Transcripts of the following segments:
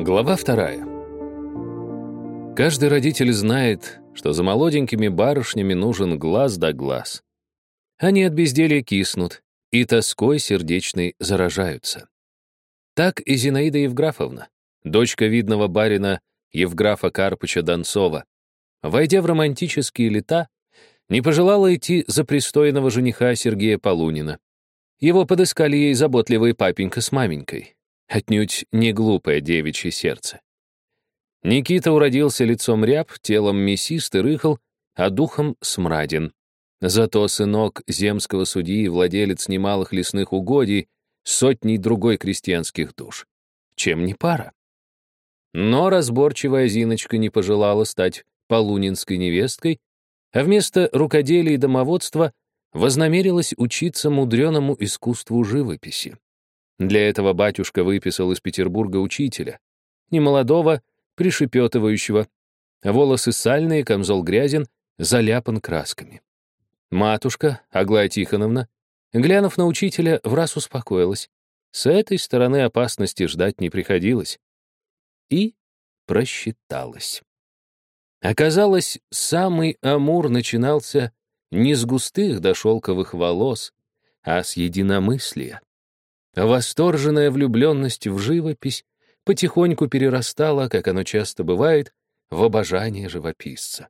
Глава вторая. Каждый родитель знает, что за молоденькими барышнями нужен глаз да глаз. Они от безделья киснут и тоской сердечной заражаются. Так и Зинаида Евграфовна, дочка видного барина Евграфа Карпыча Донцова, войдя в романтические лета, не пожелала идти за пристойного жениха Сергея Полунина. Его подыскали ей заботливый папенька с маменькой. Отнюдь не глупое девичье сердце. Никита уродился лицом ряб, телом мясист и рыхл, а духом смраден. Зато сынок земского судьи и владелец немалых лесных угодий сотней другой крестьянских душ. Чем не пара? Но разборчивая Зиночка не пожелала стать полунинской невесткой, а вместо рукоделия и домоводства вознамерилась учиться мудреному искусству живописи. Для этого батюшка выписал из Петербурга учителя, немолодого, пришепетывающего, волосы сальные, камзол грязен, заляпан красками. Матушка, Аглая Тихоновна, глянув на учителя, в раз успокоилась. С этой стороны опасности ждать не приходилось. И просчиталась. Оказалось, самый Амур начинался не с густых до шелковых волос, а с единомыслия. Восторженная влюбленность в живопись потихоньку перерастала, как оно часто бывает, в обожание живописца.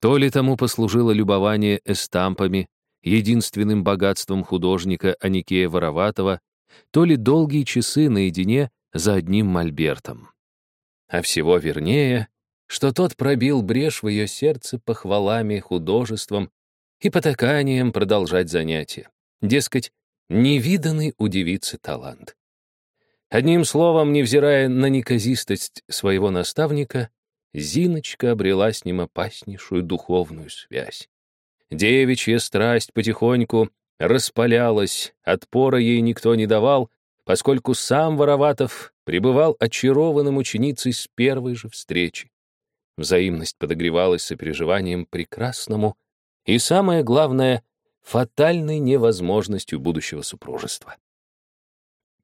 То ли тому послужило любование эстампами, единственным богатством художника Аникея Вороватого, то ли долгие часы наедине за одним мольбертом. А всего вернее, что тот пробил брешь в ее сердце похвалами, художеством и потаканием продолжать занятия. Дескать, невиданный у девицы талант. Одним словом, невзирая на неказистость своего наставника, Зиночка обрела с ним опаснейшую духовную связь. Девичья страсть потихоньку распалялась, отпора ей никто не давал, поскольку сам Вороватов пребывал очарованным ученицей с первой же встречи. Взаимность подогревалась сопереживанием прекрасному и, самое главное, фатальной невозможностью будущего супружества.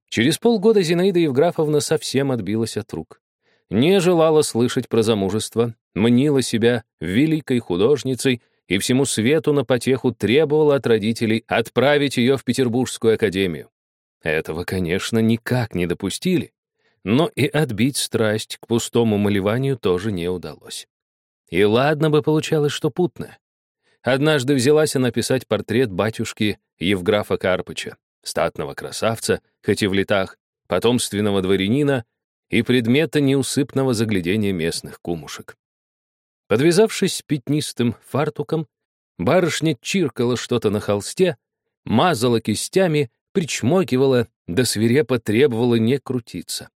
Через полгода Зинаида Евграфовна совсем отбилась от рук. Не желала слышать про замужество, мнила себя великой художницей и всему свету на потеху требовала от родителей отправить ее в Петербургскую академию. Этого, конечно, никак не допустили, но и отбить страсть к пустому малеванию тоже не удалось. И ладно бы получалось, что путно. Однажды взялась она писать портрет батюшки Евграфа Карпыча, статного красавца, хоть и в летах, потомственного дворянина и предмета неусыпного заглядения местных кумушек. Подвязавшись пятнистым фартуком, барышня чиркала что-то на холсте, мазала кистями, причмокивала, да свирепо требовала не крутиться.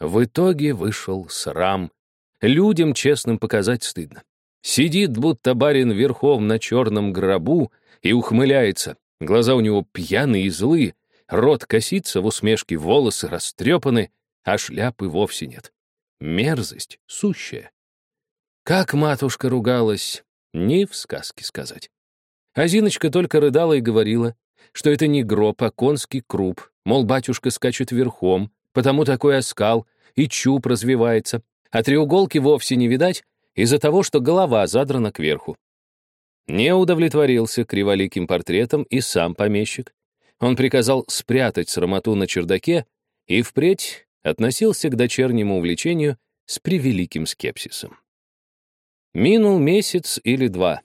В итоге вышел срам. Людям честным показать стыдно. Сидит, будто барин верхом на черном гробу и ухмыляется. Глаза у него пьяные и злые, рот косится в усмешке, волосы растрепаны, а шляпы вовсе нет. Мерзость сущая. Как матушка ругалась, не в сказке сказать. А Зиночка только рыдала и говорила, что это не гроб, а конский круп, мол, батюшка скачет верхом, потому такой оскал, и чуб развивается, а треуголки вовсе не видать, из-за того, что голова задрана кверху. Не удовлетворился криволиким портретом и сам помещик. Он приказал спрятать срамоту на чердаке и впредь относился к дочернему увлечению с превеликим скепсисом. Минул месяц или два.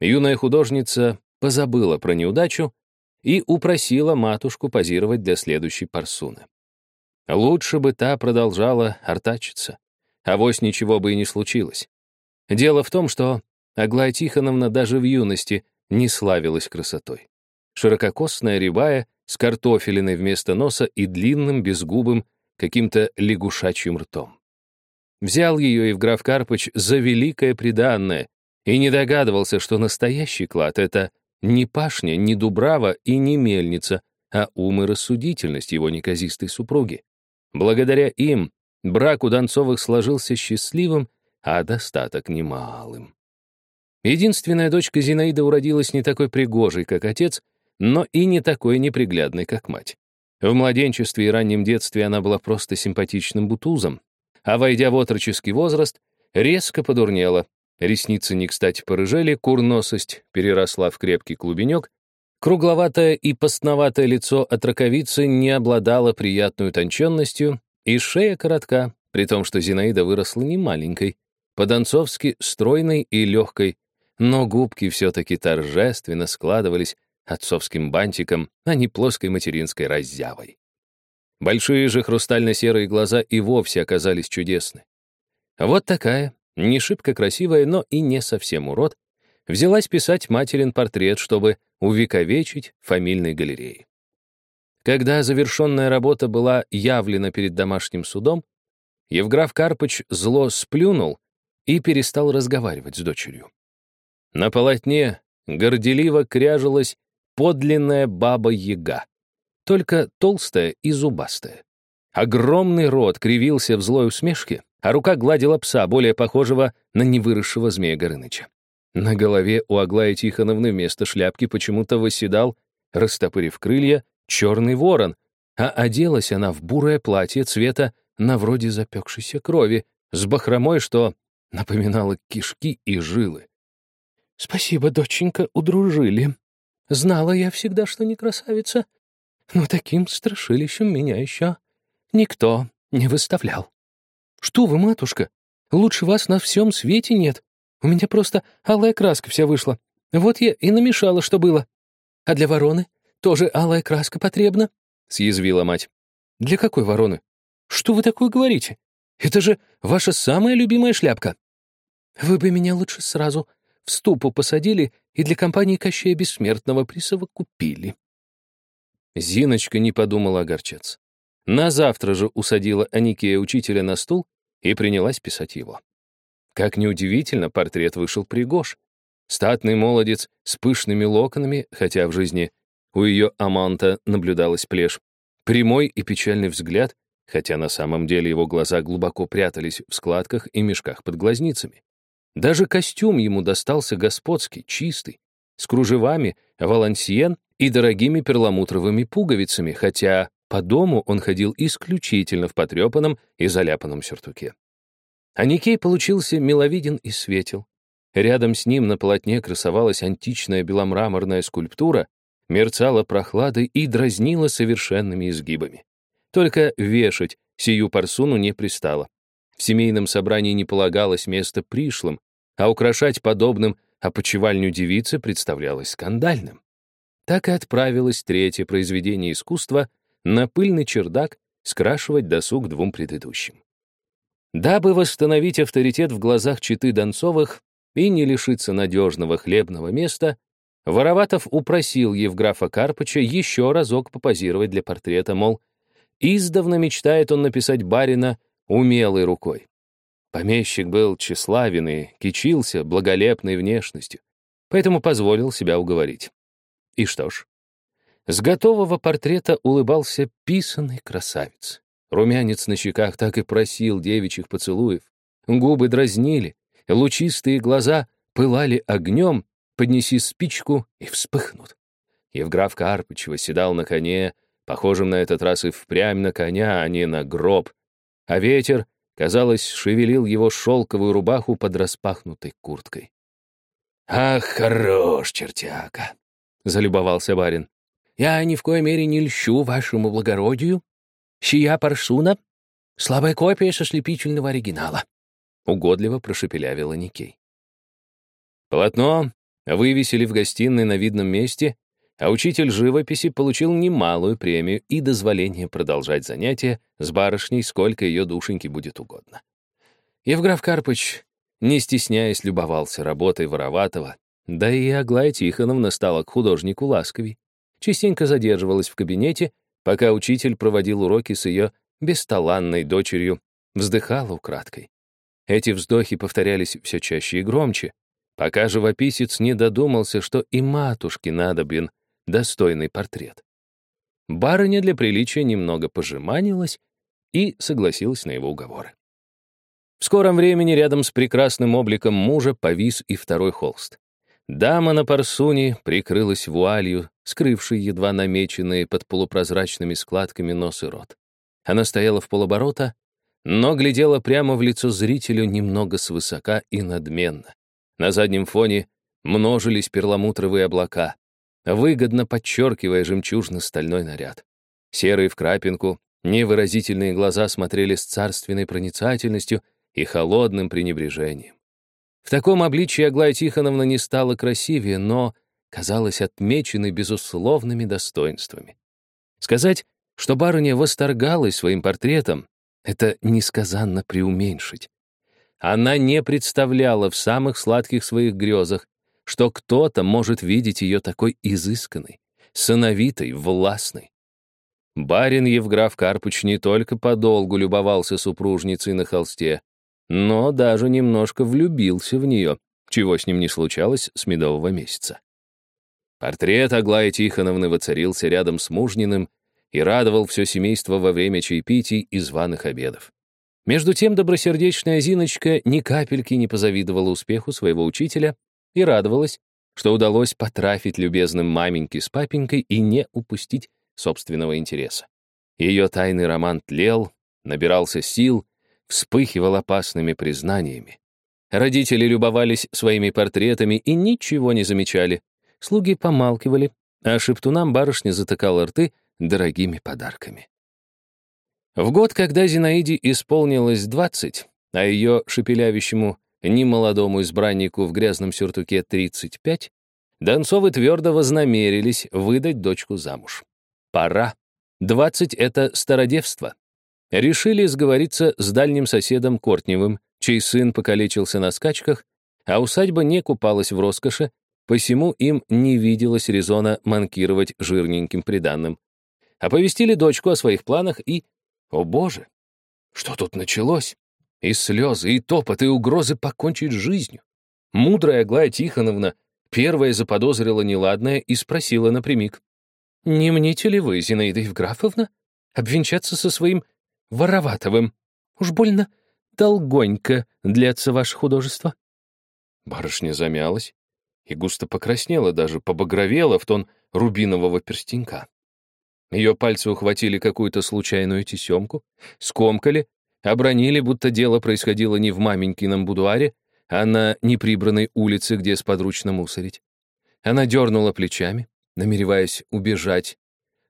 Юная художница позабыла про неудачу и упросила матушку позировать для следующей парсуны. Лучше бы та продолжала артачиться. Авось ничего бы и не случилось. Дело в том, что Аглая Тихоновна даже в юности не славилась красотой. Ширококосная рябая, с картофелиной вместо носа и длинным, безгубым, каким-то лягушачьим ртом. Взял ее Евграф Карпыч за великое приданное и не догадывался, что настоящий клад — это не пашня, не дубрава и не мельница, а ум и рассудительность его неказистой супруги. Благодаря им брак у Донцовых сложился счастливым а достаток немалым. Единственная дочка Зинаида уродилась не такой пригожей, как отец, но и не такой неприглядной, как мать. В младенчестве и раннем детстве она была просто симпатичным бутузом, а, войдя в отроческий возраст, резко подурнела. Ресницы не кстати порыжели, курносость переросла в крепкий клубенек, кругловатое и постноватое лицо от раковицы не обладало приятной утонченностью, и шея коротка, при том, что Зинаида выросла не маленькой, по-донцовски стройной и легкой, но губки все-таки торжественно складывались отцовским бантиком, а не плоской материнской раззявой. Большие же хрустально-серые глаза и вовсе оказались чудесны. Вот такая, не шибко красивая, но и не совсем урод, взялась писать материн портрет, чтобы увековечить фамильной галереи. Когда завершенная работа была явлена перед домашним судом, Евграф Карпыч зло сплюнул и перестал разговаривать с дочерью. На полотне горделиво кряжилась подлинная баба-яга, только толстая и зубастая. Огромный рот кривился в злой усмешке, а рука гладила пса, более похожего на невыросшего змея Горыныча. На голове у Аглаи Тихоновны вместо шляпки почему-то восседал, растопырив крылья, черный ворон, а оделась она в бурое платье цвета на вроде запекшейся крови, с бахромой, что напоминало кишки и жилы. «Спасибо, доченька, удружили. Знала я всегда, что не красавица, но таким страшилищем меня еще никто не выставлял. Что вы, матушка, лучше вас на всем свете нет. У меня просто алая краска вся вышла. Вот я и намешала, что было. А для вороны тоже алая краска потребна?» — съязвила мать. «Для какой вороны? Что вы такое говорите? Это же ваша самая любимая шляпка». «Вы бы меня лучше сразу в ступу посадили и для компании Кощея Бессмертного присовокупили». Зиночка не подумала огорчаться. На завтра же усадила Аникея учителя на стул и принялась писать его. Как неудивительно, портрет вышел пригож. Статный молодец с пышными локонами, хотя в жизни у ее аманта наблюдалась плешь. Прямой и печальный взгляд, хотя на самом деле его глаза глубоко прятались в складках и мешках под глазницами. Даже костюм ему достался господский, чистый, с кружевами, валансиен и дорогими перламутровыми пуговицами, хотя по дому он ходил исключительно в потрепанном и заляпанном сюртуке. А Никей получился миловиден и светел. Рядом с ним на полотне красовалась античная беломраморная скульптура, мерцала прохладой и дразнила совершенными изгибами. Только вешать сию парсуну не пристало. В семейном собрании не полагалось места пришлым, а украшать подобным опочивальню девицы представлялось скандальным. Так и отправилось третье произведение искусства на пыльный чердак скрашивать досуг двум предыдущим. Дабы восстановить авторитет в глазах читы Донцовых и не лишиться надежного хлебного места, Вороватов упросил Евграфа Карпыча еще разок попозировать для портрета, мол, издавна мечтает он написать барина умелой рукой. Помещик был тщеславен и кичился благолепной внешностью, поэтому позволил себя уговорить. И что ж, с готового портрета улыбался писанный красавец. Румянец на щеках так и просил девичьих поцелуев. Губы дразнили, лучистые глаза пылали огнем, поднеси спичку и вспыхнут. Евграф Карпыч восседал на коне, похожем на этот раз и впрямь на коня, а не на гроб, а ветер казалось, шевелил его шелковую рубаху под распахнутой курткой. «Ах, хорош, чертяка!» — залюбовался барин. «Я ни в коей мере не льщу вашему благородию. Сия парсуна — слабая копия со слепительного оригинала», — угодливо прошепелявила Никей. Полотно вывесили в гостиной на видном месте а учитель живописи получил немалую премию и дозволение продолжать занятия с барышней, сколько ее душеньки будет угодно. Евграф Карпыч, не стесняясь, любовался работой Вороватого, да и Аглая Тихоновна стала к художнику ласковей. Частенько задерживалась в кабинете, пока учитель проводил уроки с ее бесталанной дочерью, вздыхала украдкой. Эти вздохи повторялись все чаще и громче, пока живописец не додумался, что и матушке надобен достойный портрет. Барыня для приличия немного пожеманилась и согласилась на его уговоры. В скором времени рядом с прекрасным обликом мужа повис и второй холст. Дама на парсуне прикрылась вуалью, скрывшей едва намеченные под полупрозрачными складками нос и рот. Она стояла в полоборота, но глядела прямо в лицо зрителю немного свысока и надменно. На заднем фоне множились перламутровые облака, выгодно подчеркивая жемчужно-стальной наряд. Серые в крапинку, невыразительные глаза смотрели с царственной проницательностью и холодным пренебрежением. В таком обличии Аглая Тихоновна не стала красивее, но казалась отмеченной безусловными достоинствами. Сказать, что барыня восторгалась своим портретом, это несказанно преуменьшить. Она не представляла в самых сладких своих грезах, что кто-то может видеть ее такой изысканной, сыновитой, властной. Барин Евграф Карпыч не только подолгу любовался супружницей на холсте, но даже немножко влюбился в нее, чего с ним не случалось с медового месяца. Портрет Аглаи Тихоновны воцарился рядом с мужниным и радовал все семейство во время чаепитий и званых обедов. Между тем добросердечная Зиночка ни капельки не позавидовала успеху своего учителя и радовалась, что удалось потрафить любезным маменьке с папенькой и не упустить собственного интереса. Ее тайный роман тлел, набирался сил, вспыхивал опасными признаниями. Родители любовались своими портретами и ничего не замечали. Слуги помалкивали, а шептунам барышня затыкала рты дорогими подарками. В год, когда Зинаиде исполнилось двадцать, а ее шепелявящему немолодому избраннику в грязном сюртуке 35, Донцовы твердо вознамерились выдать дочку замуж. Пора. Двадцать — это стародевство. Решили сговориться с дальним соседом Кортневым, чей сын покалечился на скачках, а усадьба не купалась в роскоши, посему им не виделось резона манкировать жирненьким приданным. Оповестили дочку о своих планах и... О боже! Что тут началось? И слезы, и топот, и угрозы покончить жизнью. Мудрая Аглая Тихоновна первая заподозрила неладное и спросила напрямик. «Не мните ли вы, Зинаида Евграфовна, обвенчаться со своим Вороватовым? Уж больно долгонько длятся ваши художества?» Барышня замялась и густо покраснела, даже побагровела в тон рубинового перстенька. Ее пальцы ухватили какую-то случайную тесемку, скомкали Обронили, будто дело происходило не в маменькином будуаре, а на неприбранной улице, где сподручно мусорить. Она дернула плечами, намереваясь убежать.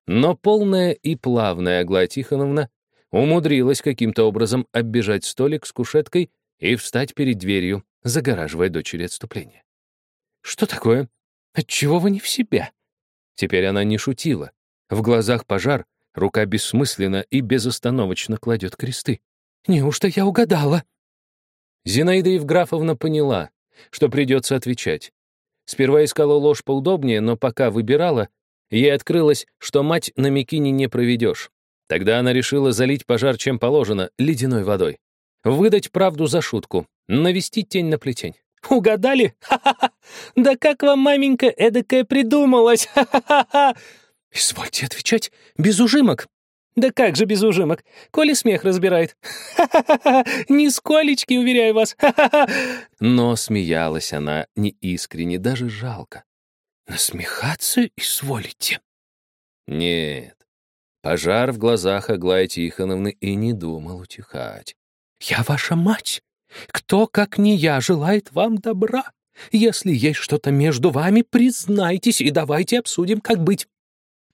Но полная и плавная Аглая Тихоновна умудрилась каким-то образом оббежать столик с кушеткой и встать перед дверью, загораживая дочери отступление. «Что такое? Отчего вы не в себя?» Теперь она не шутила. В глазах пожар, рука бессмысленно и безостановочно кладет кресты. Неужто я угадала?» Зинаида Евграфовна поняла, что придется отвечать. Сперва искала ложь поудобнее, но пока выбирала, ей открылось, что мать на Микине не проведешь. Тогда она решила залить пожар чем положено, ледяной водой. Выдать правду за шутку, навести тень на плетень. «Угадали? Ха-ха-ха! Да как вам, маменька, эдакая придумалась? Ха-ха-ха!» «Извольте отвечать без ужимок!» Да как же без ужимок? Коли смех разбирает. Ха-ха-ха! Нисколечки, уверяю вас. Ха-ха-ха! Но смеялась она неискренне, даже жалко. Насмехаться изволите? Нет. Пожар в глазах Аглаи Тихоновны и не думал утихать. «Я ваша мать. Кто, как не я, желает вам добра? Если есть что-то между вами, признайтесь и давайте обсудим, как быть.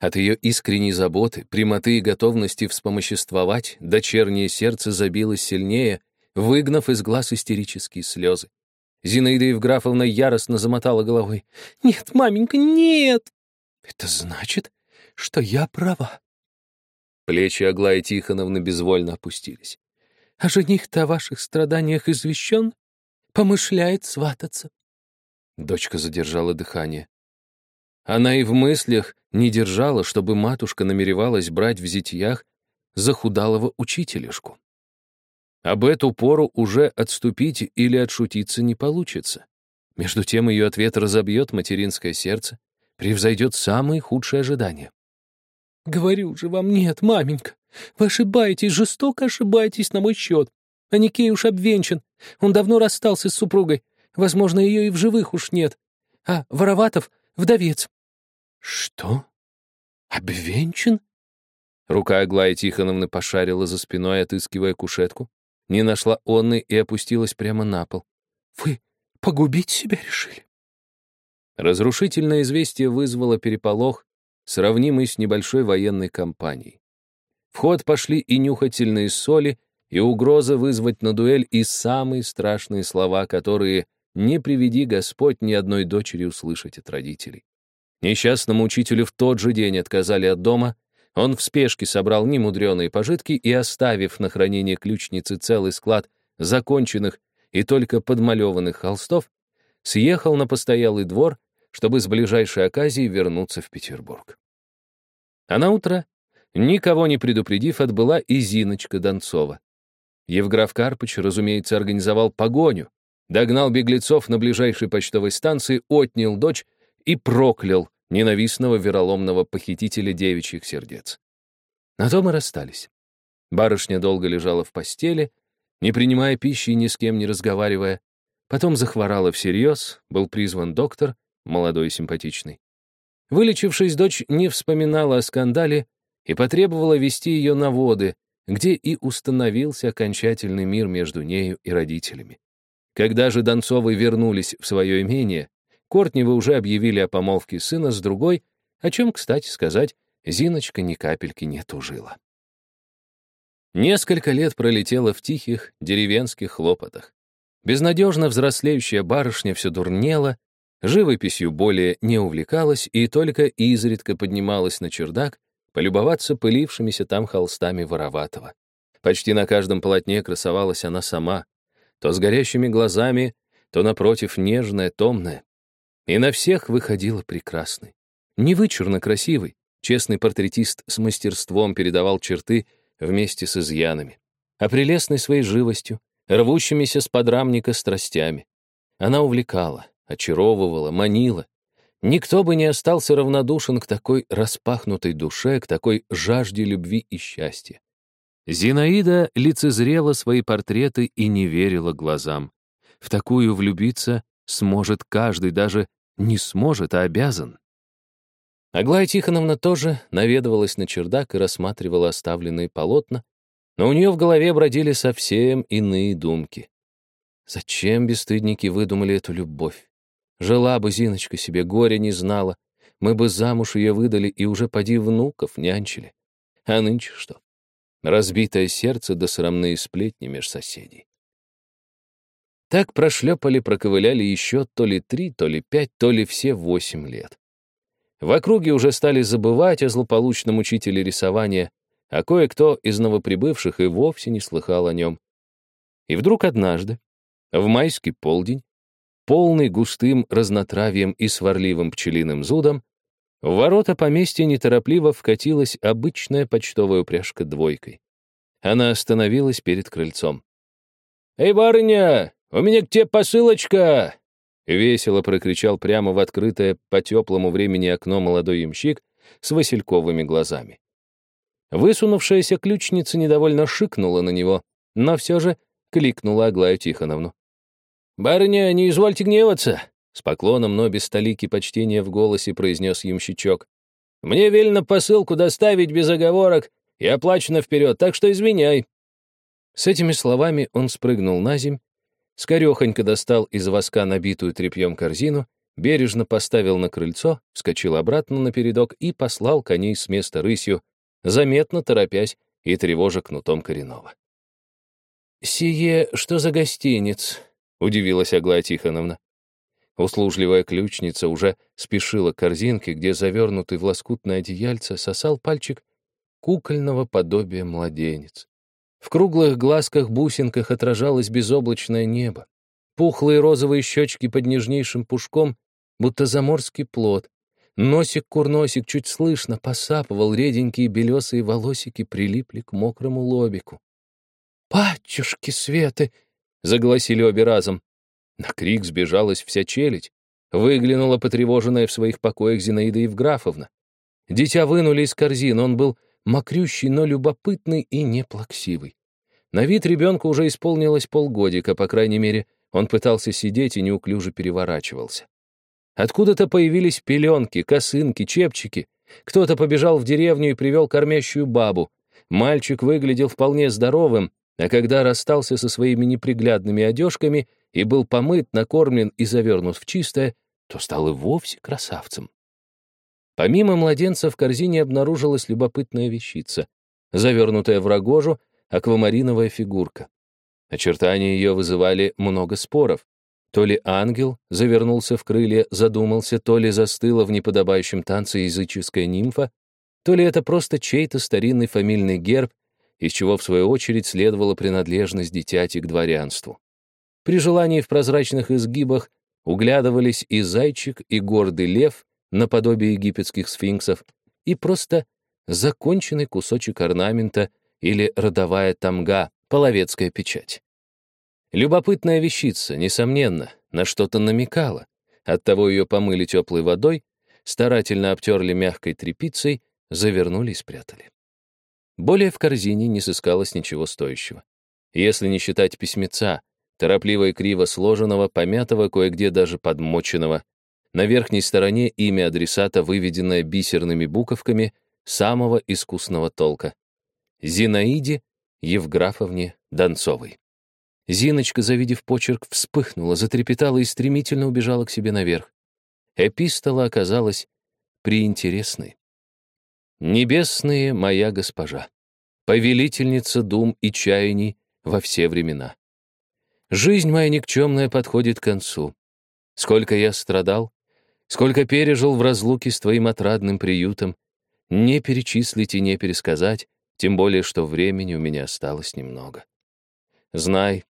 От ее искренней заботы, прямоты и готовности вспомоществовать дочернее сердце забилось сильнее, выгнав из глаз истерические слезы. Зинаида Евграфовна яростно замотала головой. «Нет, маменька, нет!» «Это значит, что я права». Плечи Аглаи Тихоновны безвольно опустились. «А жених-то о ваших страданиях извещен? Помышляет свататься». Дочка задержала дыхание. Она и в мыслях не держала, чтобы матушка намеревалась брать в зятьях захудалого учителешку. Об эту пору уже отступить или отшутиться не получится. Между тем ее ответ разобьет материнское сердце, превзойдет самые худшие ожидания. «Говорю же вам нет, маменька. Вы ошибаетесь, жестоко ошибаетесь на мой счет. А Никей уж обвенчан. Он давно расстался с супругой. Возможно, ее и в живых уж нет. А Вороватов — вдовец. «Что? Обвенчан?» Рука Аглая Тихоновны пошарила за спиной, отыскивая кушетку. Не нашла Онны и опустилась прямо на пол. «Вы погубить себя решили?» Разрушительное известие вызвало переполох, сравнимый с небольшой военной кампанией. В ход пошли и нюхательные соли, и угроза вызвать на дуэль и самые страшные слова, которые «не приведи Господь ни одной дочери услышать от родителей». Несчастному учителю в тот же день отказали от дома, он в спешке собрал немудреные пожитки и, оставив на хранение ключницы целый склад законченных и только подмалеванных холстов, съехал на постоялый двор чтобы с ближайшей оказией вернуться в Петербург. А на утро, никого не предупредив, отбыла и Зиночка Донцова. Евграф Карпыч, разумеется, организовал погоню, догнал беглецов на ближайшей почтовой станции, отнял дочь и проклял ненавистного вероломного похитителя девичьих сердец. На том и расстались. Барышня долго лежала в постели, не принимая пищи и ни с кем не разговаривая. Потом захворала всерьез, был призван доктор, молодой и симпатичный. Вылечившись, дочь не вспоминала о скандале и потребовала вести ее на воды, где и установился окончательный мир между нею и родителями. Когда же Донцовы вернулись в свое имение, Кортневы уже объявили о помолвке сына с другой, о чем, кстати сказать, Зиночка ни капельки не тужила. Несколько лет пролетело в тихих деревенских хлопотах. Безнадежно взрослеющая барышня все дурнела, Живописью более не увлекалась и только изредка поднималась на чердак полюбоваться пылившимися там холстами Вороватого. Почти на каждом полотне красовалась она сама, то с горящими глазами, то, напротив, нежная, томная. И на всех выходила прекрасной. Не вычурно красивый, честный портретист с мастерством передавал черты вместе с изъянами, а прелестной своей живостью, рвущимися с подрамника страстями. Она увлекала, очаровывала, манила. Никто бы не остался равнодушен к такой распахнутой душе, к такой жажде любви и счастья. Зинаида лицезрела свои портреты и не верила глазам. В такую влюбиться сможет каждый, даже не сможет, а обязан. Аглая Тихоновна тоже наведывалась на чердак и рассматривала оставленные полотна, но у нее в голове бродили совсем иные думки. Зачем бесстыдники выдумали эту любовь? Жила бы Зиночка себе, горя не знала. Мы бы замуж ее выдали и уже поди внуков нянчили. А нынче что? Разбитое сердце да срамные сплетни меж соседей. Так прошлепали, проковыляли еще то ли три, то ли пять, то ли все восемь лет. В округе уже стали забывать о злополучном учителе рисования, а кое-кто из новоприбывших и вовсе не слыхал о нем. И вдруг однажды, в майский полдень, полный густым разнотравьем и сварливым пчелиным зудом, в ворота поместья неторопливо вкатилась обычная почтовая упряжка двойкой. Она остановилась перед крыльцом. «Эй, барыня, у меня к тебе посылочка!» Весело прокричал прямо в открытое по теплому времени окно молодой ямщик с васильковыми глазами. Высунувшаяся ключница недовольно шикнула на него, но все же кликнула Аглаю Тихоновну. «Барыня, не извольте гневаться!» С поклоном, но без столики почтения в голосе произнес ямщичок. «Мне велено посылку доставить без оговорок и оплачено вперед, так что извиняй». С этими словами он спрыгнул на земь, скорехонько достал из воска набитую тряпьем корзину, бережно поставил на крыльцо, вскочил обратно на передок и послал коней с места рысью, заметно торопясь и тревожа кнутом коренного. «Сие что за гостиниц?» — удивилась Аглая Тихоновна. Услужливая ключница уже спешила к корзинке, где завернутый в лоскутное одеяльце сосал пальчик кукольного подобия младенец. В круглых глазках-бусинках отражалось безоблачное небо. Пухлые розовые щечки под нежнейшим пушком, будто заморский плод. Носик-курносик чуть слышно посапывал, реденькие белесые волосики прилипли к мокрому лобику. «Батюшки Светы!» — загласили обе разом. На крик сбежалась вся челядь. Выглянула потревоженная в своих покоях Зинаида Евграфовна. Дитя вынули из корзин, он был мокрющий, но любопытный и неплаксивый. На вид ребенку уже исполнилось полгодика, по крайней мере, он пытался сидеть и неуклюже переворачивался. Откуда-то появились пеленки, косынки, чепчики. Кто-то побежал в деревню и привел кормящую бабу. Мальчик выглядел вполне здоровым, а когда расстался со своими неприглядными одежками и был помыт, накормлен и завернут в чистое, то стал и вовсе красавцем. Помимо младенца в корзине обнаружилась любопытная вещица, завернутая в рогожу аквамариновая фигурка. Очертания ее вызывали много споров. То ли ангел завернулся в крылья, задумался, то ли застыла в неподобающем танце языческая нимфа, то ли это просто чей-то старинный фамильный герб, из чего, в свою очередь, следовала принадлежность дитяти к дворянству. При желании в прозрачных изгибах углядывались и зайчик, и гордый лев, наподобие египетских сфинксов, и просто законченный кусочек орнамента или родовая тамга, половецкая печать. Любопытная вещица, несомненно, на что-то намекала. Оттого ее помыли теплой водой, старательно обтерли мягкой тряпицей, завернули и спрятали. Более в корзине не сыскалось ничего стоящего. Если не считать письмеца, торопливо и криво сложенного, помятого, кое-где даже подмоченного, на верхней стороне имя адресата, выведенное бисерными буковками самого искусного толка. Зинаиде Евграфовне Донцовой. Зиночка, завидев почерк, вспыхнула, затрепетала и стремительно убежала к себе наверх. Эпистола оказалась приинтересной. «Небесные моя госпожа, повелительница дум и чаяний во все времена. Жизнь моя никчемная подходит к концу. Сколько я страдал, сколько пережил в разлуке с твоим отрадным приютом, не перечислить и не пересказать, тем более, что времени у меня осталось немного. Знай,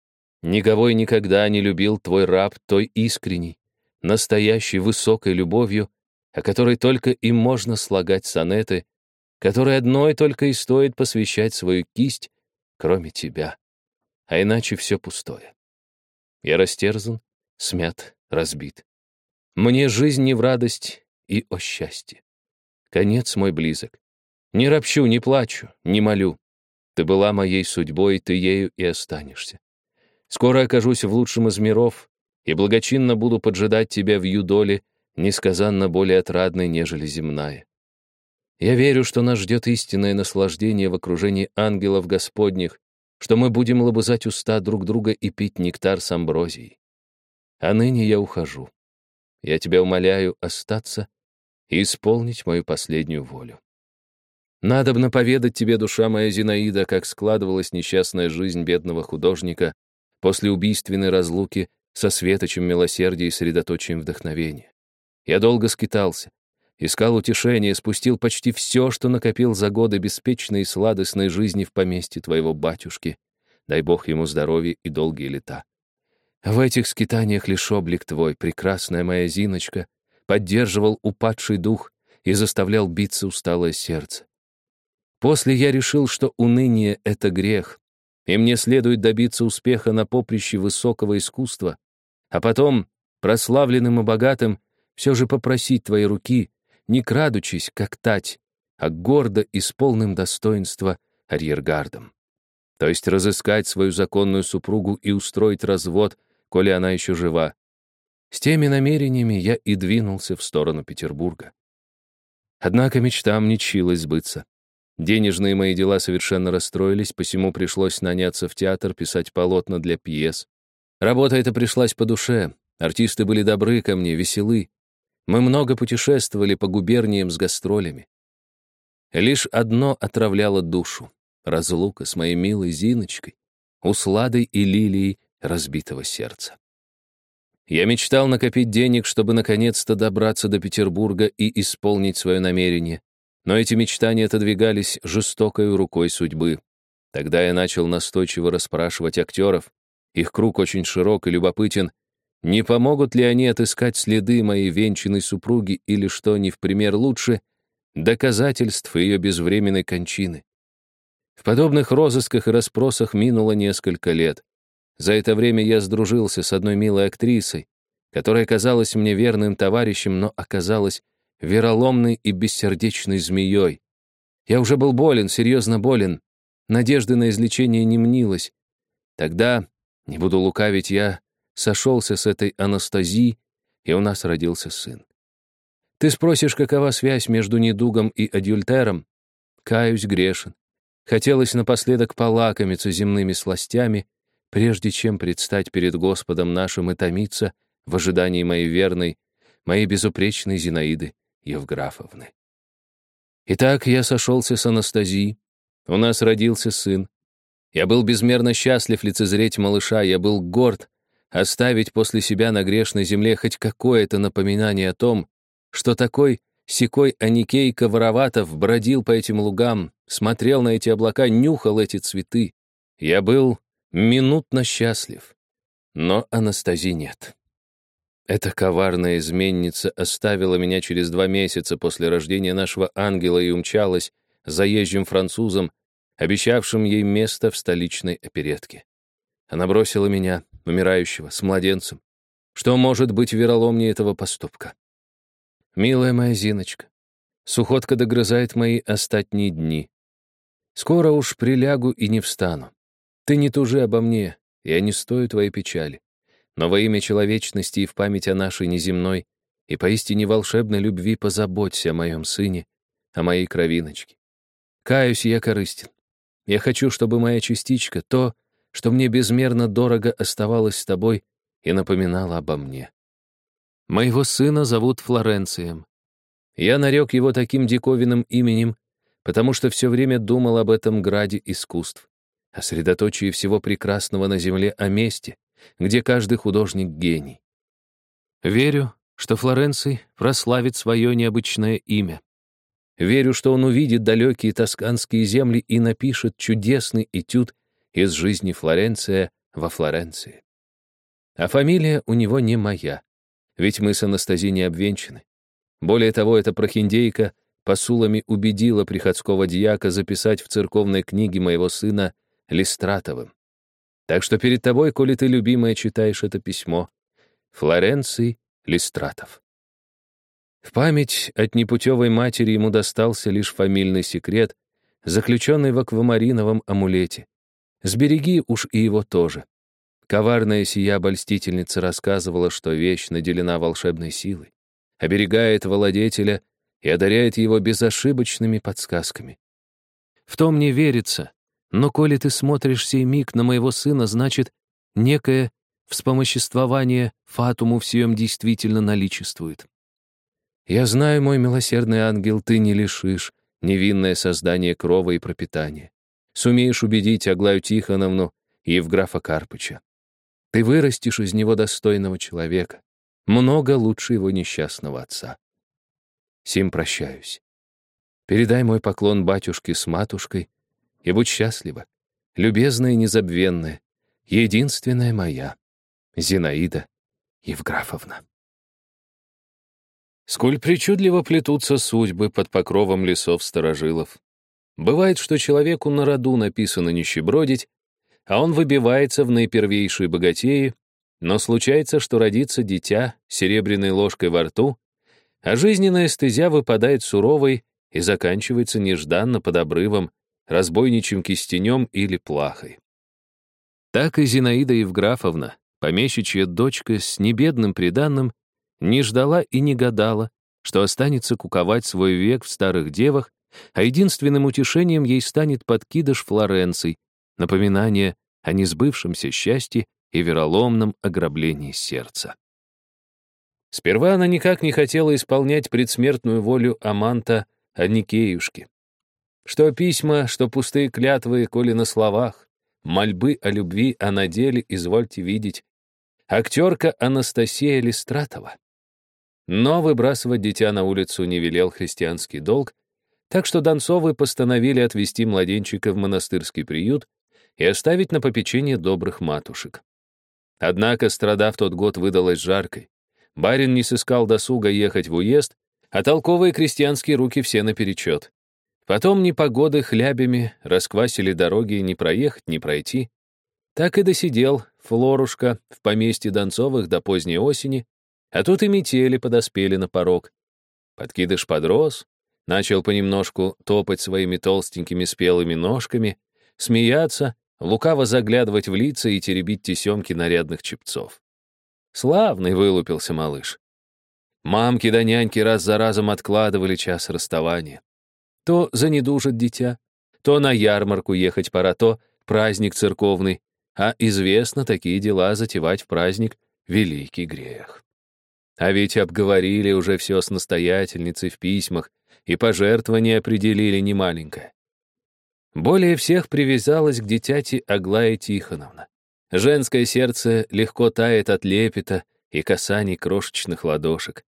Никого и никогда не любил твой раб той искренней, настоящей высокой любовью, о которой только и можно слагать сонеты, которой одной только и стоит посвящать свою кисть, кроме тебя. А иначе все пустое. Я растерзан, смят, разбит. Мне жизнь не в радость и о счастье. Конец мой близок. Не ропщу, не плачу, не молю. Ты была моей судьбой, ты ею и останешься. Скоро окажусь в лучшем из миров и благочинно буду поджидать тебя в юдоле, несказанно более отрадной, нежели земная. Я верю, что нас ждет истинное наслаждение в окружении ангелов Господних, что мы будем лобызать уста друг друга и пить нектар с амброзией. А ныне я ухожу. Я тебя умоляю остаться и исполнить мою последнюю волю. Надобно поведать тебе, душа моя Зинаида, как складывалась несчастная жизнь бедного художника, после убийственной разлуки со светочем милосердия и средоточием вдохновения. Я долго скитался, искал утешения, спустил почти все, что накопил за годы беспечной и сладостной жизни в поместье твоего батюшки. Дай Бог ему здоровья и долгие лета. В этих скитаниях лишь облик твой, прекрасная моя Зиночка, поддерживал упадший дух и заставлял биться усталое сердце. После я решил, что уныние — это грех, и мне следует добиться успеха на поприще высокого искусства, а потом, прославленным и богатым, все же попросить твоей руки, не крадучись, как тать, а гордо и с полным достоинства арьергардом. То есть разыскать свою законную супругу и устроить развод, коли она еще жива. С теми намерениями я и двинулся в сторону Петербурга. Однако мечтам не чилось сбыться. Денежные мои дела совершенно расстроились, посему пришлось наняться в театр писать полотна для пьес. Работа эта пришлась по душе. Артисты были добры ко мне, веселы. Мы много путешествовали по губерниям с гастролями. Лишь одно отравляло душу — разлука с моей милой Зиночкой, усладой и лилией разбитого сердца. Я мечтал накопить денег, чтобы наконец-то добраться до Петербурга и исполнить свое намерение. Но эти мечтания отодвигались жестокой рукой судьбы. Тогда я начал настойчиво расспрашивать актеров. Их круг очень широк и любопытен. Не помогут ли они отыскать следы моей венчанной супруги или, что не в пример лучше, доказательств ее безвременной кончины? В подобных розысках и расспросах минуло несколько лет. За это время я сдружился с одной милой актрисой, которая казалась мне верным товарищем, но оказалась вероломной и бессердечной змеей. Я уже был болен, серьезно болен. Надежды на излечение не мнилось. Тогда, не буду лукавить, я сошелся с этой Анастазией, и у нас родился сын. Ты спросишь, какова связь между недугом и адюльтером? Каюсь, грешен. Хотелось напоследок полакомиться земными сластями, прежде чем предстать перед Господом нашим и томиться в ожидании моей верной, моей безупречной Зинаиды Евграфовны. Итак, я сошелся с Анастазией. У нас родился сын. Я был безмерно счастлив лицезреть малыша, я был горд оставить после себя на грешной земле хоть какое-то напоминание о том, что такой Секой Аникейка Вороватов бродил по этим лугам, смотрел на эти облака, нюхал эти цветы. Я был минутно счастлив. Но Анастазии нет. Эта коварная изменница оставила меня через два месяца после рождения нашего ангела и умчалась заезжим французом, обещавшим ей место в столичной оперетке. Она бросила меня, умирающего, с младенцем. Что может быть вероломнее этого поступка? Милая моя Зиночка, сухотка догрызает мои остатние дни. Скоро уж прилягу и не встану. Ты не тужи обо мне, я не стою твоей печали. Но во имя человечности и в память о нашей неземной и поистине волшебной любви позаботься о моем сыне, о моей кровиночке. Каюсь, я корыстен. Я хочу, чтобы моя частичка, то, что мне безмерно дорого оставалось с тобой и напоминало обо мне. Моего сына зовут Флоренцием. Я нарек его таким диковинным именем, потому что все время думал об этом граде искусств, о средоточии всего прекрасного на земле, о месте, где каждый художник — гений. Верю, что Флоренций прославит свое необычное имя. Верю, что он увидит далекие тосканские земли и напишет чудесный этюд из жизни Флоренция во Флоренции. А фамилия у него не моя. Ведь мы с Анастазией не обвенчаны. Более того, эта прохиндейка посулами убедила приходского дьяка записать в церковной книге моего сына Листратовым. Так что перед тобой, коли ты, любимая, читаешь это письмо, Флоренций Листратов. В память от непутевой матери ему достался лишь фамильный секрет, заключенный в аквамариновом амулете. Сбереги уж и его тоже. Коварная сия обольстительница рассказывала, что вещь наделена волшебной силой, оберегает владетеля и одаряет его безошибочными подсказками. В том не верится, но коли ты смотришь сей миг на моего сына, значит, некое вспомоществование фатуму в сием действительно наличествует. Я знаю, мой милосердный ангел, ты не лишишь невинное создание крова и пропитания. Сумеешь убедить Аглаю Тихоновну и Евграфа Карпыча. Ты вырастешь из него достойного человека, много лучше его несчастного отца. Сим прощаюсь. Передай мой поклон батюшке с матушкой и будь счастлива, любезная и незабвенная, единственная моя, Зинаида Евграфовна. Сколь причудливо плетутся судьбы под покровом лесов сторожилов. Бывает, что человеку на роду написано нищебродить, а он выбивается в наипервейшие богатеи, но случается, что родится дитя серебряной ложкой во рту, а жизненная стезя выпадает суровой и заканчивается нежданно под обрывом, разбойничьим кистенем или плахой. Так и Зинаида Евграфовна, помещичья дочка с небедным приданным, не ждала и не гадала, что останется куковать свой век в старых девах, а единственным утешением ей станет подкидыш Флоренций, напоминание о несбывшемся счастье и вероломном ограблении сердца. Сперва она никак не хотела исполнять предсмертную волю Аманта Аникеюшки. Что письма, что пустые клятвы, коли на словах, мольбы о любви, а на деле, извольте видеть, актерка Анастасия Листратова. Но выбрасывать дитя на улицу не велел христианский долг, так что Донцовы постановили отвезти младенчика в монастырский приют и оставить на попечение добрых матушек. Однако страда в тот год выдалась жаркой. Барин не сыскал досуга ехать в уезд, а толковые крестьянские руки все наперечет. Потом непогоды хлябями расквасили дороги не проехать, не пройти. Так и досидел Флорушка в поместье Донцовых до поздней осени, а тут и метели подоспели на порог. Подкидыш подрос, начал понемножку топать своими толстенькими спелыми ножками, смеяться лукаво заглядывать в лица и теребить тесемки нарядных чепцов. Славный вылупился малыш. Мамки да няньки раз за разом откладывали час расставания. То занедужит дитя, то на ярмарку ехать пора, то праздник церковный, а известно, такие дела затевать в праздник — великий грех. А ведь обговорили уже все с настоятельницей в письмах и пожертвование определили немаленькое. Более всех привязалась к дитяти Аглая Тихоновна. Женское сердце легко тает от лепета и касаний крошечных ладошек.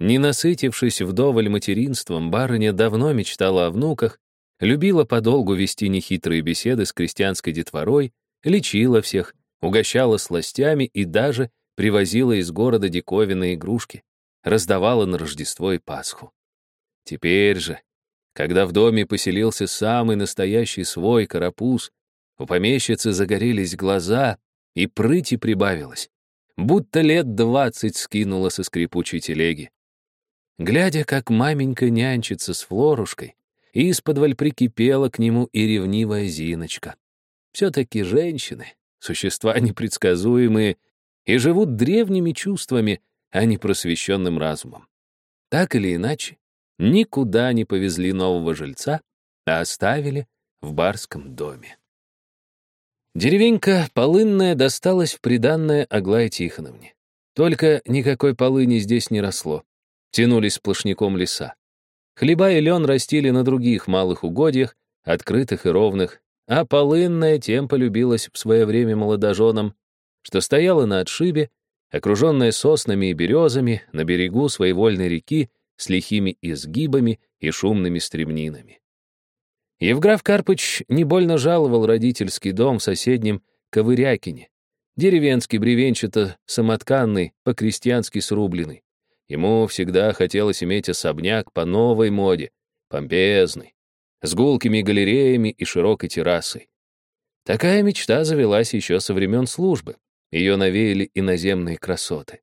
Не насытившись вдоволь материнством, барыня давно мечтала о внуках, любила подолгу вести нехитрые беседы с крестьянской детворой, лечила всех, угощала сластями и даже привозила из города диковинные игрушки, раздавала на Рождество и Пасху. Теперь же, когда в доме поселился самый настоящий свой карапуз, у помещицы загорелись глаза, и прыти прибавилось, будто лет двадцать скинула со скрипучей телеги. Глядя, как маменька нянчится с Флорушкой, исподволь прикипела к нему и ревнивая Зиночка. Все-таки женщины — существа непредсказуемые и живут древними чувствами, а не просвещенным разумом. Так или иначе, никуда не повезли нового жильца, а оставили в барском доме. Деревенька Полынная досталась в приданное Аглае Тихоновне. Только никакой полыни здесь не росло тянулись сплошняком леса. Хлеба и лен растили на других малых угодьях, открытых и ровных, а полынная тем полюбилась в свое время молодоженам, что стояла на отшибе, окруженная соснами и березами на берегу своевольной реки с лихими изгибами и шумными стремнинами. Евграф Карпыч не больно жаловал родительский дом в соседнем Ковырякине, деревенский бревенчато-самотканный, по-крестьянски срубленный. Ему всегда хотелось иметь особняк по новой моде, помпезный, с гулкими галереями и широкой террасой. Такая мечта завелась еще со времен службы. Ее навеяли иноземные красоты.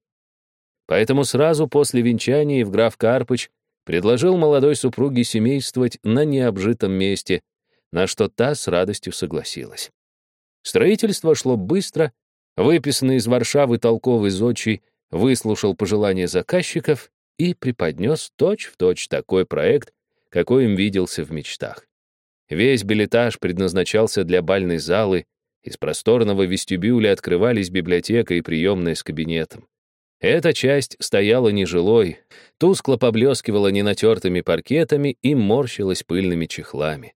Поэтому сразу после венчания Евграф Карпыч предложил молодой супруге семействовать на необжитом месте, на что та с радостью согласилась. Строительство шло быстро, выписанный из Варшавы толковый зодчий выслушал пожелания заказчиков и преподнес точь-в-точь такой проект, какой им виделся в мечтах. Весь билетаж предназначался для бальной залы, из просторного вестибюля открывались библиотека и приемная с кабинетом. Эта часть стояла нежилой, тускло поблескивала ненатертыми паркетами и морщилась пыльными чехлами.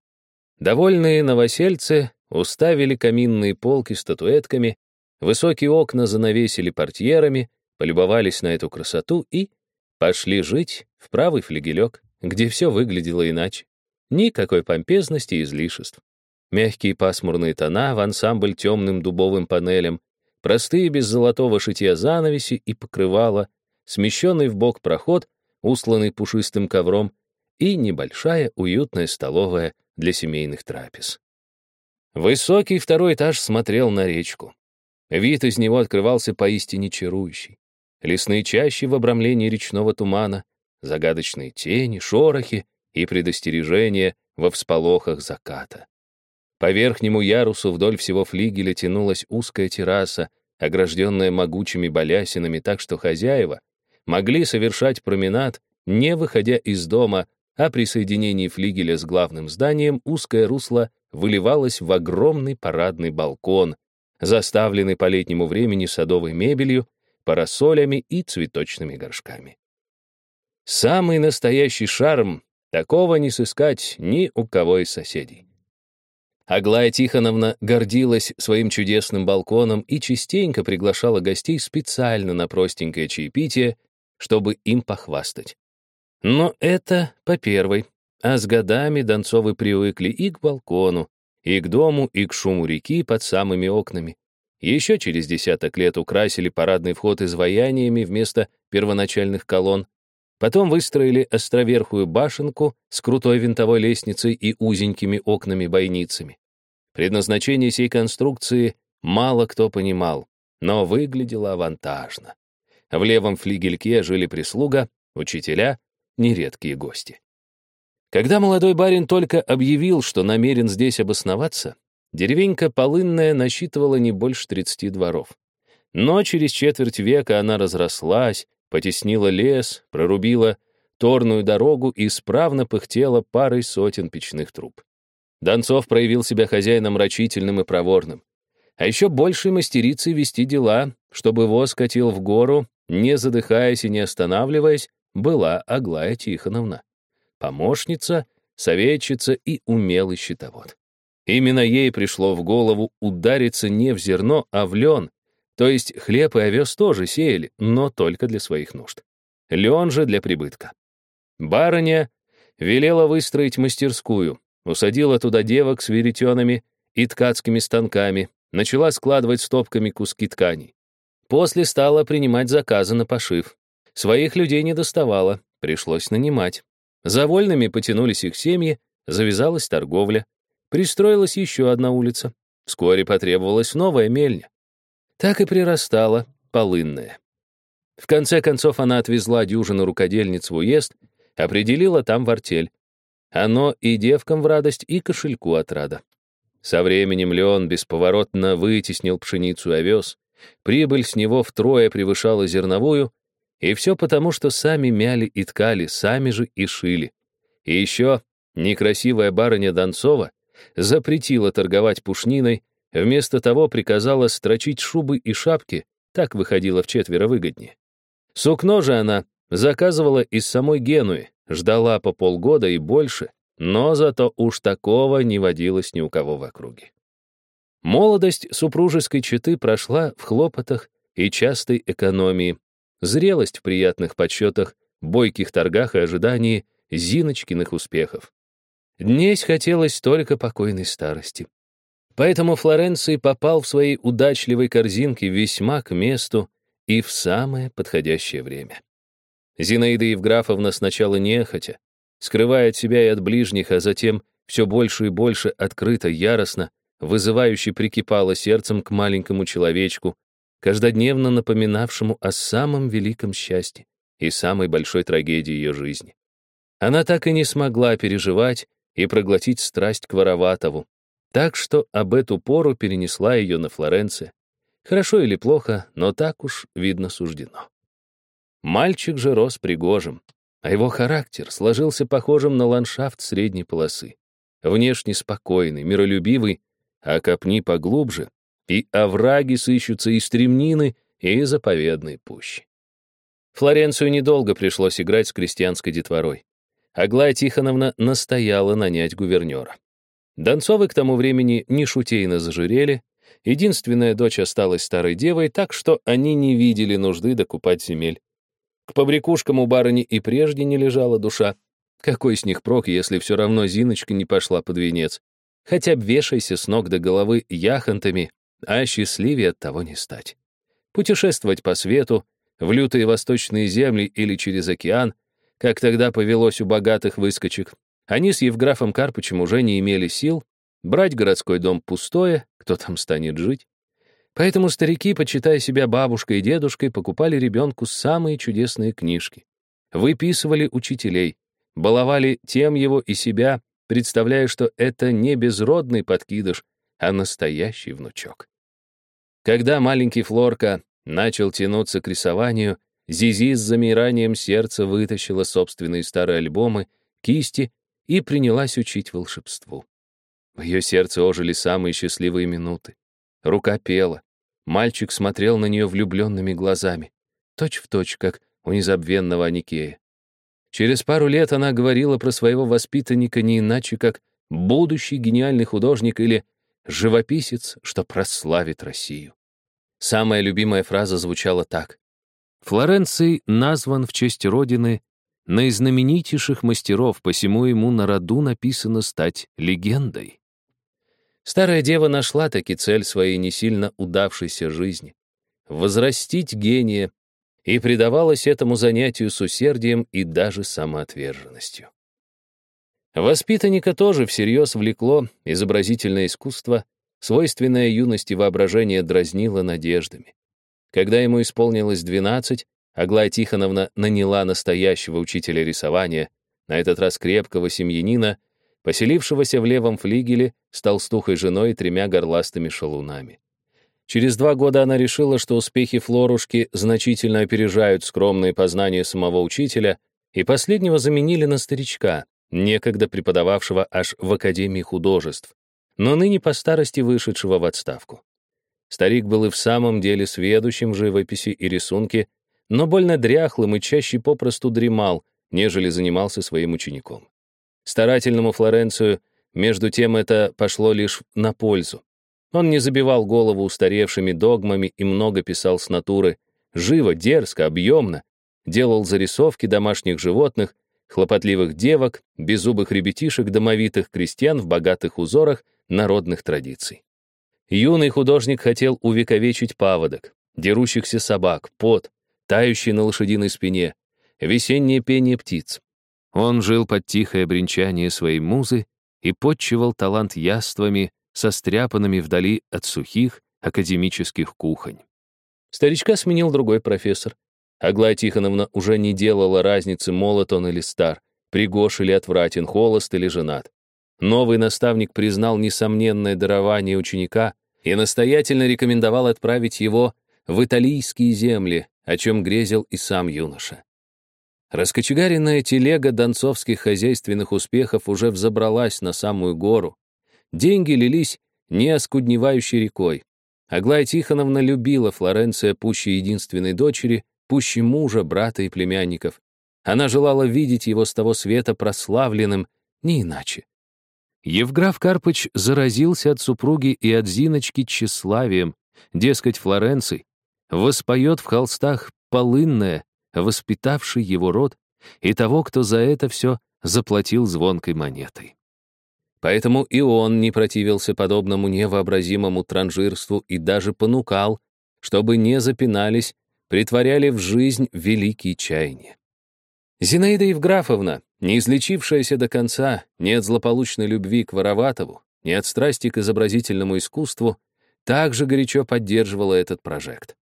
Довольные новосельцы уставили каминные полки статуэтками, высокие окна занавесили портьерами, полюбовались на эту красоту и пошли жить в правый флигелек, где все выглядело иначе. Никакой помпезности и излишеств. Мягкие пасмурные тона в ансамбль темным дубовым панелям, простые без золотого шитья занавеси и покрывала, смещенный в бок проход, усланный пушистым ковром, и небольшая уютная столовая для семейных трапез. Высокий второй этаж смотрел на речку. Вид из него открывался поистине чарующий лесные чащи в обрамлении речного тумана, загадочные тени, шорохи и предостережения во всполохах заката. По верхнему ярусу вдоль всего флигеля тянулась узкая терраса, огражденная могучими балясинами, так что хозяева могли совершать променад, не выходя из дома, а при соединении флигеля с главным зданием узкое русло выливалось в огромный парадный балкон, заставленный по летнему времени садовой мебелью парасолями и цветочными горшками. Самый настоящий шарм, такого не сыскать ни у кого из соседей. Аглая Тихоновна гордилась своим чудесным балконом и частенько приглашала гостей специально на простенькое чаепитие, чтобы им похвастать. Но это по первой, а с годами Донцовы привыкли и к балкону, и к дому, и к шуму реки под самыми окнами. Еще через десяток лет украсили парадный вход изваяниями вместо первоначальных колонн. Потом выстроили островерхую башенку с крутой винтовой лестницей и узенькими окнами-бойницами. Предназначение сей конструкции мало кто понимал, но выглядело авантажно. В левом флигельке жили прислуга, учителя, нередкие гости. Когда молодой барин только объявил, что намерен здесь обосноваться, Деревенька Полынная насчитывала не больше 30 дворов. Но через четверть века она разрослась, потеснила лес, прорубила торную дорогу и справно пыхтела парой сотен печных труб. Донцов проявил себя хозяином рачительным и проворным. А еще большей мастерицей вести дела, чтобы воз катил в гору, не задыхаясь и не останавливаясь, была Аглая Тихоновна. Помощница, советчица и умелый щитовод. Именно ей пришло в голову удариться не в зерно, а в лен, то есть хлеб и овес тоже сеяли, но только для своих нужд. Лен же для прибытка. Барыня велела выстроить мастерскую, усадила туда девок с веретенами и ткацкими станками, начала складывать стопками куски тканей. После стала принимать заказы на пошив. Своих людей не доставала, пришлось нанимать. За вольными потянулись их семьи, завязалась торговля. Пристроилась еще одна улица. Вскоре потребовалась новая мельня. Так и прирастала полынная. В конце концов она отвезла дюжину рукодельниц в уезд, определила там в артель. Оно и девкам в радость, и кошельку отрада. Со временем Леон бесповоротно вытеснил пшеницу и овес, прибыль с него втрое превышала зерновую, и все потому, что сами мяли и ткали, сами же и шили. И еще некрасивая барыня Донцова запретила торговать пушниной, вместо того приказала строчить шубы и шапки, так выходило в четверо выгоднее. Сукно же она заказывала из самой Генуи, ждала по полгода и больше, но зато уж такого не водилось ни у кого в округе. Молодость супружеской четы прошла в хлопотах и частой экономии, зрелость в приятных подсчетах, бойких торгах и ожидании Зиночкиных успехов. Днесь хотелось только покойной старости. Поэтому Флоренций попал в своей удачливой корзинке весьма к месту и в самое подходящее время. Зинаида Евграфовна сначала нехотя, скрывая от себя и от ближних, а затем все больше и больше открыто, яростно, вызывающе прикипала сердцем к маленькому человечку, каждодневно напоминавшему о самом великом счастье и самой большой трагедии ее жизни. Она так и не смогла переживать и проглотить страсть к Вороватову, так что об эту пору перенесла ее на Флоренция. Хорошо или плохо, но так уж, видно, суждено. Мальчик же рос пригожим, а его характер сложился похожим на ландшафт средней полосы. Внешне спокойный, миролюбивый, а копни поглубже, и овраги сыщутся и стремнины, и заповедные пущи. Флоренцию недолго пришлось играть с крестьянской детворой. Аглая Тихоновна настояла нанять гувернера. Донцовы к тому времени не шутейно зажирели, единственная дочь осталась старой девой, так что они не видели нужды докупать земель. К побрякушкам у барыни и прежде не лежала душа. Какой с них прок, если все равно Зиночка не пошла под венец? Хотя б вешайся с ног до головы яхонтами, а счастливее от того не стать. Путешествовать по свету, в лютые восточные земли или через океан, как тогда повелось у богатых выскочек, они с Евграфом Карпычем уже не имели сил брать городской дом пустое, кто там станет жить. Поэтому старики, почитая себя бабушкой и дедушкой, покупали ребенку самые чудесные книжки. Выписывали учителей, баловали тем его и себя, представляя, что это не безродный подкидыш, а настоящий внучок. Когда маленький Флорка начал тянуться к рисованию, Зизи с замиранием сердца вытащила собственные старые альбомы, кисти и принялась учить волшебству. В ее сердце ожили самые счастливые минуты. Рука пела. Мальчик смотрел на нее влюбленными глазами, точь в точь, как у незабвенного Аникея. Через пару лет она говорила про своего воспитанника не иначе, как будущий гениальный художник или живописец, что прославит Россию. Самая любимая фраза звучала так. «Флоренций назван в честь Родины наизнаменитейших мастеров, посему ему на роду написано стать легендой». Старая дева нашла таки цель своей не сильно удавшейся жизни — возрастить гения, и предавалась этому занятию с усердием и даже самоотверженностью. Воспитанника тоже всерьез влекло изобразительное искусство, свойственное юности воображение дразнило надеждами. Когда ему исполнилось 12, Аглая Тихоновна наняла настоящего учителя рисования, на этот раз крепкого семьянина, поселившегося в левом флигеле с толстухой женой и тремя горластыми шалунами. Через два года она решила, что успехи Флорушки значительно опережают скромные познания самого учителя, и последнего заменили на старичка, некогда преподававшего аж в Академии художеств, но ныне по старости вышедшего в отставку. Старик был и в самом деле сведущим в живописи и рисунке, но больно дряхлым и чаще попросту дремал, нежели занимался своим учеником. Старательному Флоренцию, между тем, это пошло лишь на пользу. Он не забивал голову устаревшими догмами и много писал с натуры, живо, дерзко, объемно, делал зарисовки домашних животных, хлопотливых девок, беззубых ребятишек, домовитых крестьян в богатых узорах народных традиций. Юный художник хотел увековечить паводок, дерущихся собак, пот, тающий на лошадиной спине, весеннее пение птиц. Он жил под тихое бренчание своей музы и подчивал талант яствами, состряпанными вдали от сухих академических кухонь. Старичка сменил другой профессор. Аглая Тихоновна уже не делала разницы, молод он или стар, пригож или отвратен, холост или женат. Новый наставник признал несомненное дарование ученика и настоятельно рекомендовал отправить его в италийские земли, о чем грезил и сам юноша. Раскочегаренная телега донцовских хозяйственных успехов уже взобралась на самую гору, Деньги лились не оскудневающей рекой. Аглая Тихоновна любила Флоренция пуще единственной дочери, пуще мужа, брата и племянников. Она желала видеть его с того света прославленным, не иначе. Евграф Карпыч заразился от супруги и от Зиночки тщеславием, дескать, Флоренций, воспоет в холстах полынное, воспитавший его род, и того, кто за это все заплатил звонкой монетой. Поэтому и он не противился подобному невообразимому транжирству и даже понукал, чтобы не запинались, притворяли в жизнь великие чаяния. Зинаида Евграфовна, не излечившаяся до конца ни от злополучной любви к Вороватову, ни от страсти к изобразительному искусству, также горячо поддерживала этот прожект.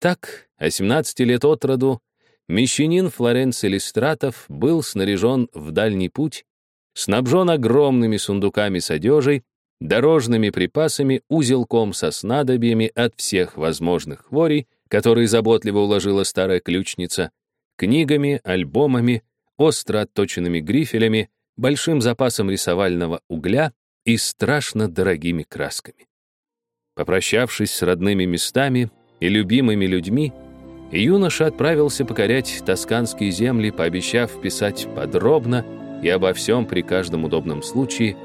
Так, а 17 лет от роду, мещанин Флоренц Иллистратов был снаряжен в дальний путь снабжен огромными сундуками с одежей, дорожными припасами, узелком со снадобьями от всех возможных хворей, которые заботливо уложила старая ключница, книгами, альбомами, остро отточенными грифелями, большим запасом рисовального угля и страшно дорогими красками. Попрощавшись с родными местами и любимыми людьми, юноша отправился покорять тосканские земли, пообещав писать подробно и обо всем при каждом удобном случае,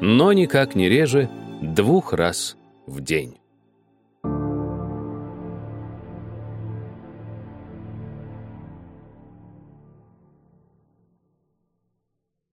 но никак не реже двух раз в день.